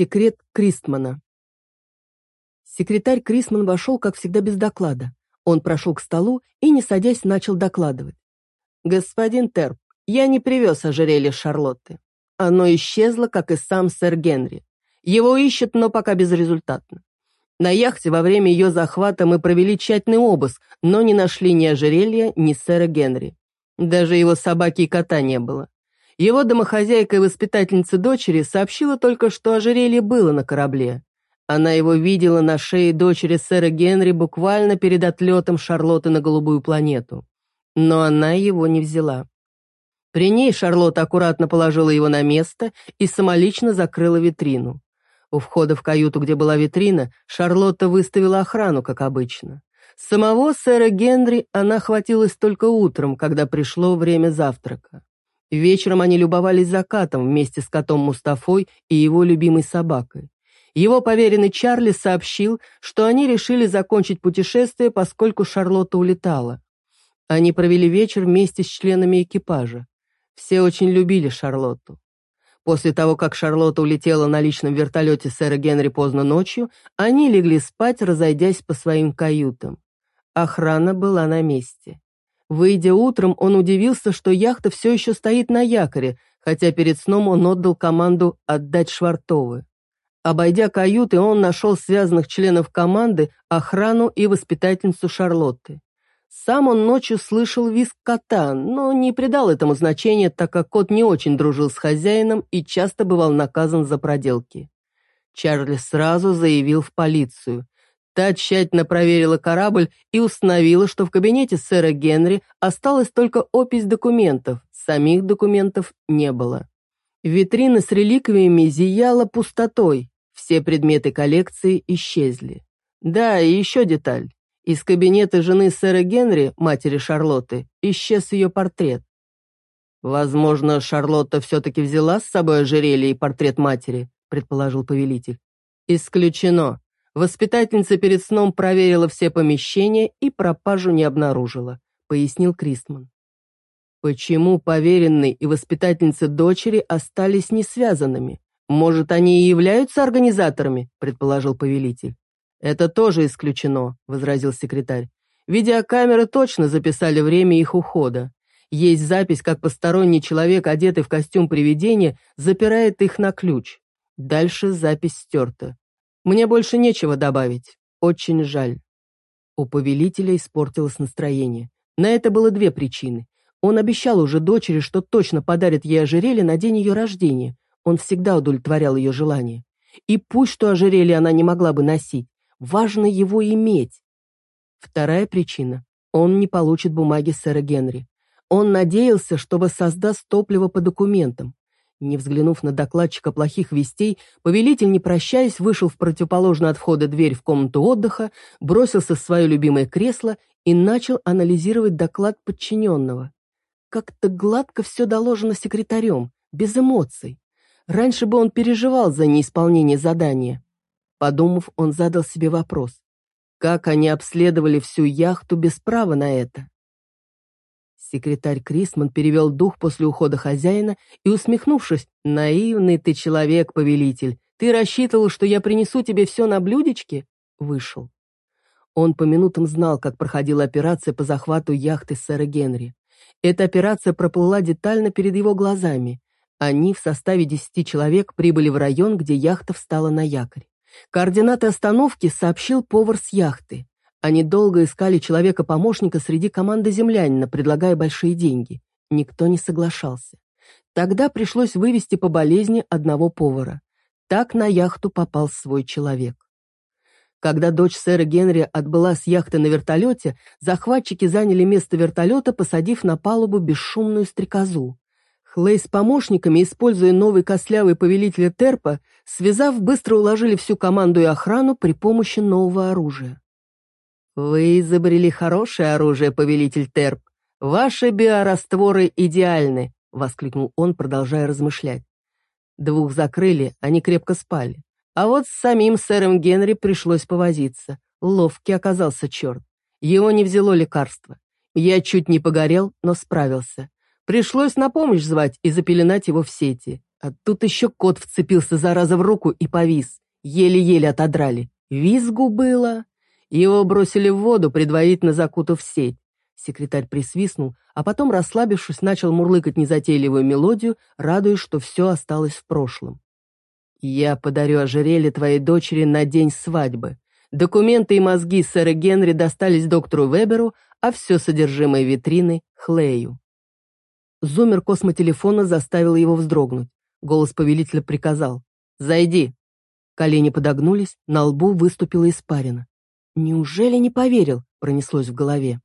Секрет Кристмана. Секретарь Крисман вошел, как всегда, без доклада. Он прошел к столу и, не садясь, начал докладывать. «Господин Терп, я не привез ожерелье Шарлотты. Оно исчезло, как и сам сэр Генри. Его ищут, но пока безрезультатно. На яхте во время ее захвата мы провели тщательный обыск, но не нашли ни ожерелья, ни сэра Генри. Даже его собаки и кота не было. Его домохозяйка и воспитательница дочери сообщила только, что ожерелье было на корабле. Она его видела на шее дочери сэра Генри буквально перед отлетом Шарлотты на голубую планету. Но она его не взяла. При ней Шарлотта аккуратно положила его на место и самолично закрыла витрину. У входа в каюту, где была витрина, Шарлотта выставила охрану, как обычно. Самого сэра Генри она хватилась только утром, когда пришло время завтрака. Вечером они любовались закатом вместе с котом Мустафой и его любимой собакой. Его поверенный Чарли сообщил, что они решили закончить путешествие, поскольку Шарлотта улетала. Они провели вечер вместе с членами экипажа. Все очень любили Шарлотту. После того, как Шарлотта улетела на личном вертолете сэра Генри поздно ночью, они легли спать, разойдясь по своим каютам. Охрана была на месте. Выйдя утром, он удивился, что яхта все еще стоит на якоре, хотя перед сном он отдал команду отдать швартовы. Обойдя каюты, он нашел связанных членов команды, охрану и воспитательницу Шарлотты. Сам он ночью слышал визг кота, но не придал этому значения, так как кот не очень дружил с хозяином и часто бывал наказан за проделки. Чарли сразу заявил в полицию. Та тщательно проверила корабль и установила, что в кабинете сэра Генри осталась только опись документов, самих документов не было. Витрина с реликвиями зияла пустотой, все предметы коллекции исчезли. Да, и еще деталь. Из кабинета жены сэра Генри, матери Шарлотты, исчез ее портрет. «Возможно, Шарлотта все-таки взяла с собой ожерелье и портрет матери», предположил повелитель. «Исключено. Воспитательница перед сном проверила все помещения и пропажу не обнаружила», — пояснил Кристман. «Почему поверенный и воспитательница дочери остались не связанными? Может, они и являются организаторами?» — предположил повелитель. «Это тоже исключено», — возразил секретарь. «Видеокамеры точно записали время их ухода. Есть запись, как посторонний человек, одетый в костюм привидения, запирает их на ключ. Дальше запись стерта. Мне больше нечего добавить. Очень жаль. У повелителя испортилось настроение. На это было две причины. Он обещал уже дочери, что точно подарит ей ожерелье на день ее рождения. Он всегда удовлетворял ее желание. И пусть что ожерелье она не могла бы носить, важно его иметь. Вторая причина. Он не получит бумаги сэра Генри. Он надеялся, что воссоздаст топливо по документам. Не взглянув на докладчика плохих вестей, повелитель, не прощаясь, вышел в противоположную от входа дверь в комнату отдыха, бросился в свое любимое кресло и начал анализировать доклад подчиненного. Как-то гладко все доложено секретарем, без эмоций. Раньше бы он переживал за неисполнение задания. Подумав, он задал себе вопрос. Как они обследовали всю яхту без права на это? Секретарь Крисман перевел дух после ухода хозяина и, усмехнувшись, «Наивный ты человек, повелитель. Ты рассчитывал, что я принесу тебе все на блюдечке?» Вышел. Он по минутам знал, как проходила операция по захвату яхты сэра Генри. Эта операция проплыла детально перед его глазами. Они в составе десяти человек прибыли в район, где яхта встала на якорь. Координаты остановки сообщил повар с яхты. Они долго искали человека-помощника среди команды землянина, предлагая большие деньги. Никто не соглашался. Тогда пришлось вывести по болезни одного повара. Так на яхту попал свой человек. Когда дочь сэра Генри отбыла с яхты на вертолете, захватчики заняли место вертолета, посадив на палубу бесшумную стрекозу. Хлей с помощниками, используя новый костлявый повелитель Терпа, связав, быстро уложили всю команду и охрану при помощи нового оружия. «Вы изобрели хорошее оружие, повелитель Терп. Ваши биорастворы идеальны», — воскликнул он, продолжая размышлять. Двух закрыли, они крепко спали. А вот с самим сэром Генри пришлось повозиться. Ловкий оказался черт. Его не взяло лекарство. Я чуть не погорел, но справился. Пришлось на помощь звать и запеленать его в сети. А тут еще кот вцепился зараза в руку и повис. Еле-еле отодрали. Визгу было. Его бросили в воду, предварительно закутав сеть. Секретарь присвистнул, а потом, расслабившись, начал мурлыкать незатейливую мелодию, радуясь, что все осталось в прошлом. «Я подарю ожерелье твоей дочери на день свадьбы. Документы и мозги сэра Генри достались доктору Веберу, а все содержимое витрины — Хлею». Зумер космотелефона заставил его вздрогнуть. Голос повелителя приказал. «Зайди». Колени подогнулись, на лбу выступила испарина. «Неужели не поверил?» — пронеслось в голове.